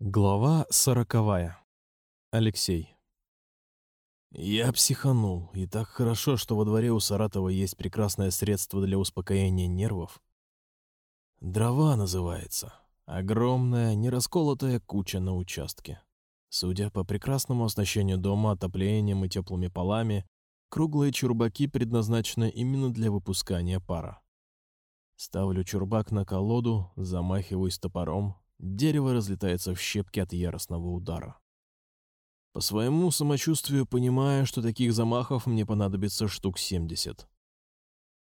Глава сороковая. Алексей. Я психанул, и так хорошо, что во дворе у Саратова есть прекрасное средство для успокоения нервов. Дрова называется. Огромная, нерасколотая куча на участке. Судя по прекрасному оснащению дома отоплением и теплыми полами, круглые чурбаки предназначены именно для выпускания пара. Ставлю чурбак на колоду, замахиваюсь топором, Дерево разлетается в щепки от яростного удара. По своему самочувствию понимаю, что таких замахов мне понадобится штук 70.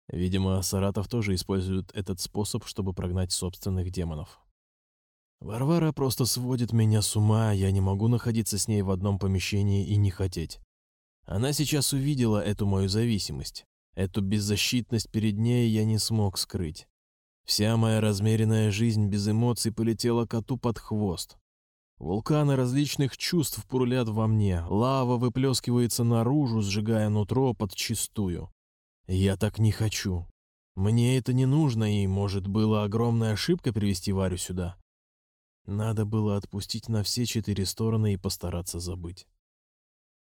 Видимо, Саратов тоже использует этот способ, чтобы прогнать собственных демонов. Варвара просто сводит меня с ума, я не могу находиться с ней в одном помещении и не хотеть. Она сейчас увидела эту мою зависимость. Эту беззащитность перед ней я не смог скрыть. Вся моя размеренная жизнь без эмоций полетела коту под хвост. Вулканы различных чувств пурлят во мне, лава выплескивается наружу, сжигая нутро подчистую. Я так не хочу. Мне это не нужно, и, может, была огромная ошибка привести Варю сюда. Надо было отпустить на все четыре стороны и постараться забыть.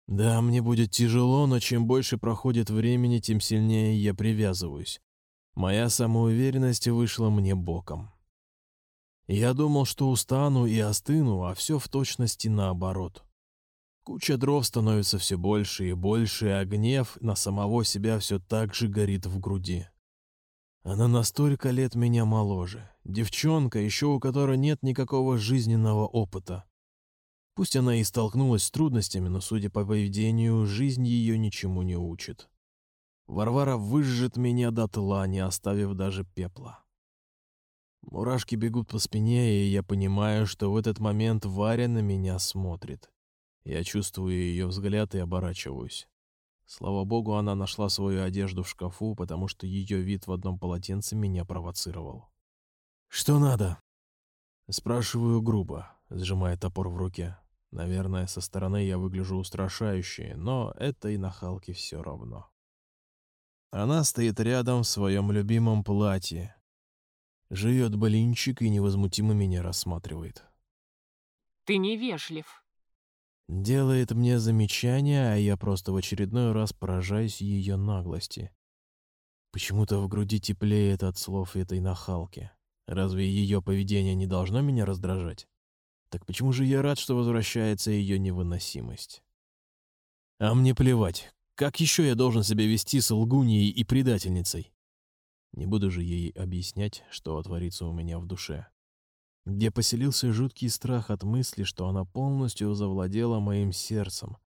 Да, мне будет тяжело, но чем больше проходит времени, тем сильнее я привязываюсь. Моя самоуверенность вышла мне боком. Я думал, что устану и остыну, а все в точности наоборот. Куча дров становится все больше и больше, а гнев на самого себя все так же горит в груди. Она на столько лет меня моложе. Девчонка, еще у которой нет никакого жизненного опыта. Пусть она и столкнулась с трудностями, но, судя по поведению, жизнь ее ничему не учит. Варвара выжжет меня дотла, не оставив даже пепла. Мурашки бегут по спине, и я понимаю, что в этот момент Варя на меня смотрит. Я чувствую ее взгляд и оборачиваюсь. Слава богу, она нашла свою одежду в шкафу, потому что ее вид в одном полотенце меня провоцировал. «Что надо?» Спрашиваю грубо, сжимая топор в руке. Наверное, со стороны я выгляжу устрашающе, но этой нахалке все равно. Она стоит рядом в своем любимом платье. Жует блинчик и невозмутимо меня рассматривает. «Ты невежлив». Делает мне замечание, а я просто в очередной раз поражаюсь ее наглости. Почему-то в груди теплеет от слов этой нахалки. Разве ее поведение не должно меня раздражать? Так почему же я рад, что возвращается ее невыносимость? А мне плевать, как еще я должен себя вести с лгуньей и предательницей? Не буду же ей объяснять, что творится у меня в душе. Где поселился жуткий страх от мысли, что она полностью завладела моим сердцем,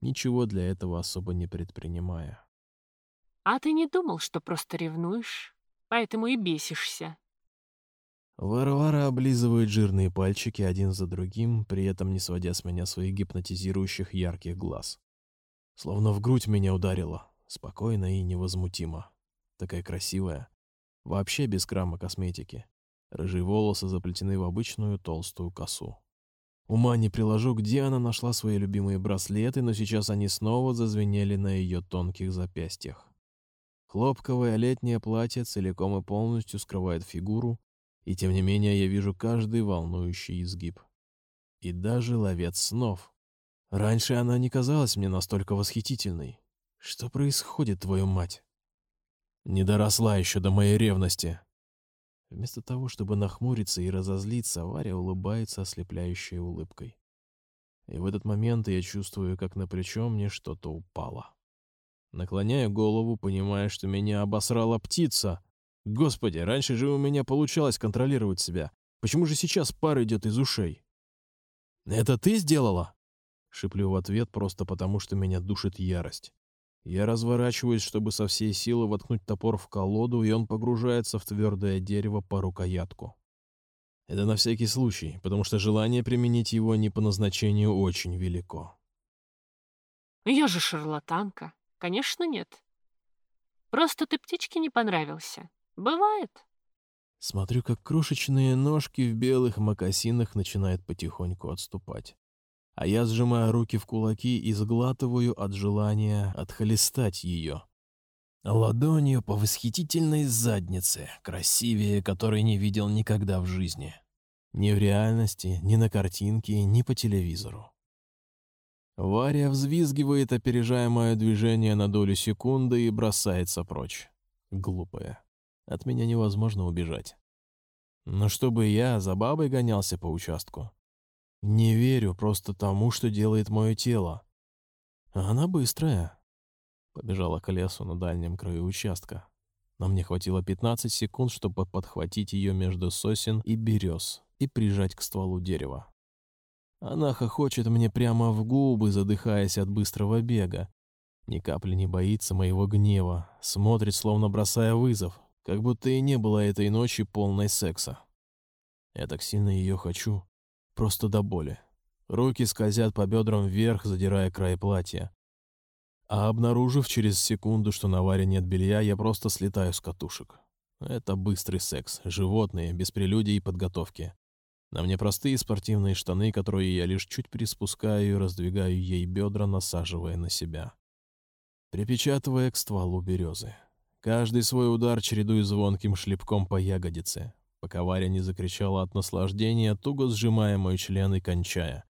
ничего для этого особо не предпринимая. «А ты не думал, что просто ревнуешь, поэтому и бесишься?» Варвара облизывает жирные пальчики один за другим, при этом не сводя с меня своих гипнотизирующих ярких глаз. Словно в грудь меня ударило. Спокойно и невозмутимо. Такая красивая. Вообще без крама косметики. Рыжие волосы заплетены в обычную толстую косу. Ума не приложу, где она нашла свои любимые браслеты, но сейчас они снова зазвенели на ее тонких запястьях. Хлопковое летнее платье целиком и полностью скрывает фигуру, и тем не менее я вижу каждый волнующий изгиб. И даже ловец снов — Раньше она не казалась мне настолько восхитительной. Что происходит, твою мать? Не доросла еще до моей ревности. Вместо того, чтобы нахмуриться и разозлиться, Варя улыбается ослепляющей улыбкой. И в этот момент я чувствую, как на плечо мне что-то упало. Наклоняю голову, понимая, что меня обосрала птица. Господи, раньше же у меня получалось контролировать себя. Почему же сейчас пар идет из ушей? «Это ты сделала?» Шиплю в ответ просто потому, что меня душит ярость. Я разворачиваюсь, чтобы со всей силы воткнуть топор в колоду, и он погружается в твердое дерево по рукоятку. Это на всякий случай, потому что желание применить его не по назначению очень велико. Я же шарлатанка. Конечно, нет. Просто ты птичке не понравился. Бывает. Смотрю, как крошечные ножки в белых мокасинах начинают потихоньку отступать а я сжимаю руки в кулаки и сглатываю от желания отхлестать ее. Ладонью по восхитительной заднице, красивее которой не видел никогда в жизни. Ни в реальности, ни на картинке, ни по телевизору. Варя взвизгивает, опережая мое движение на долю секунды и бросается прочь. Глупая. От меня невозможно убежать. Но чтобы я за бабой гонялся по участку. Не верю просто тому, что делает мое тело. Она быстрая. Побежала к лесу на дальнем краю участка. Но мне хватило 15 секунд, чтобы подхватить ее между сосен и берез и прижать к стволу дерева. Она хохочет мне прямо в губы, задыхаясь от быстрого бега. Ни капли не боится моего гнева, смотрит, словно бросая вызов, как будто и не было этой ночи полной секса. Я так сильно ее хочу, просто до боли. Руки скользят по бедрам вверх, задирая край платья. А обнаружив через секунду, что на Варе нет белья, я просто слетаю с катушек. Это быстрый секс, животные, без прелюдий и подготовки. На мне простые спортивные штаны, которые я лишь чуть приспускаю и раздвигаю ей бедра, насаживая на себя. Припечатывая к стволу березы. Каждый свой удар чередую звонким шлепком по ягодице, пока Варя не закричала от наслаждения, туго сжимая мой член и кончая,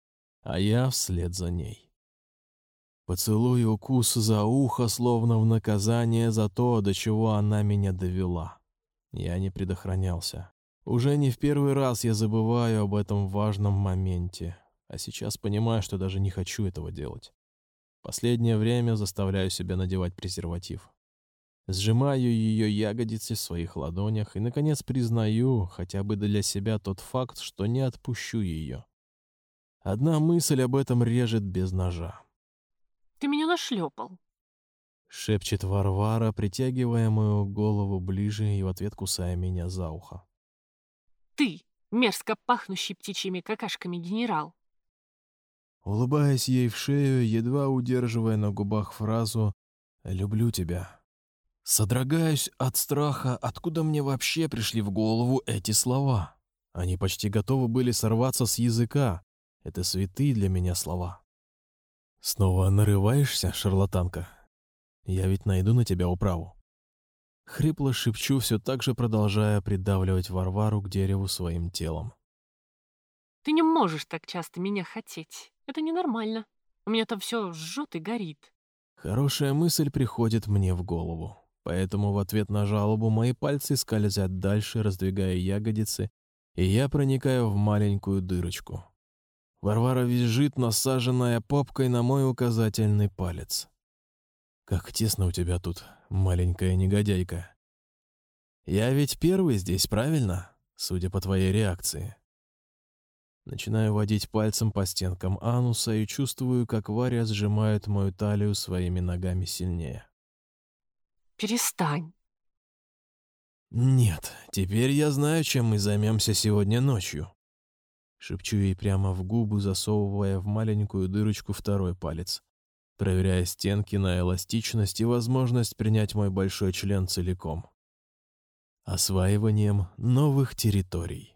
а я вслед за ней. Поцелуй укус за ухо, словно в наказание за то, до чего она меня довела. Я не предохранялся. Уже не в первый раз я забываю об этом важном моменте, а сейчас понимаю, что даже не хочу этого делать. Последнее время заставляю себя надевать презерватив. Сжимаю ее ягодицы в своих ладонях и, наконец, признаю хотя бы для себя тот факт, что не отпущу ее. Одна мысль об этом режет без ножа. «Ты меня нашлепал», — шепчет Варвара, притягивая мою голову ближе и в ответ кусая меня за ухо. Ты, мерзко пахнущий птичьими какашками генерал. Улыбаясь ей в шею, едва удерживая на губах фразу «люблю тебя». Содрогаюсь от страха, откуда мне вообще пришли в голову эти слова. Они почти готовы были сорваться с языка. Это святые для меня слова. Снова нарываешься, шарлатанка? Я ведь найду на тебя управу. Хрипло шепчу, все так же продолжая придавливать Варвару к дереву своим телом. «Ты не можешь так часто меня хотеть. Это ненормально. У меня там все жжет и горит». Хорошая мысль приходит мне в голову. Поэтому в ответ на жалобу мои пальцы скользят дальше, раздвигая ягодицы, и я проникаю в маленькую дырочку. Варвара визжит, насаженная попкой на мой указательный палец. «Как тесно у тебя тут, маленькая негодяйка. Я ведь первый здесь, правильно? Судя по твоей реакции. Начинаю водить пальцем по стенкам ануса и чувствую, как Варя сжимает мою талию своими ногами сильнее. Перестань. Нет, теперь я знаю, чем мы займемся сегодня ночью. Шепчу ей прямо в губы, засовывая в маленькую дырочку второй палец проверяя стенки на эластичность и возможность принять мой большой член целиком. Осваиванием новых территорий.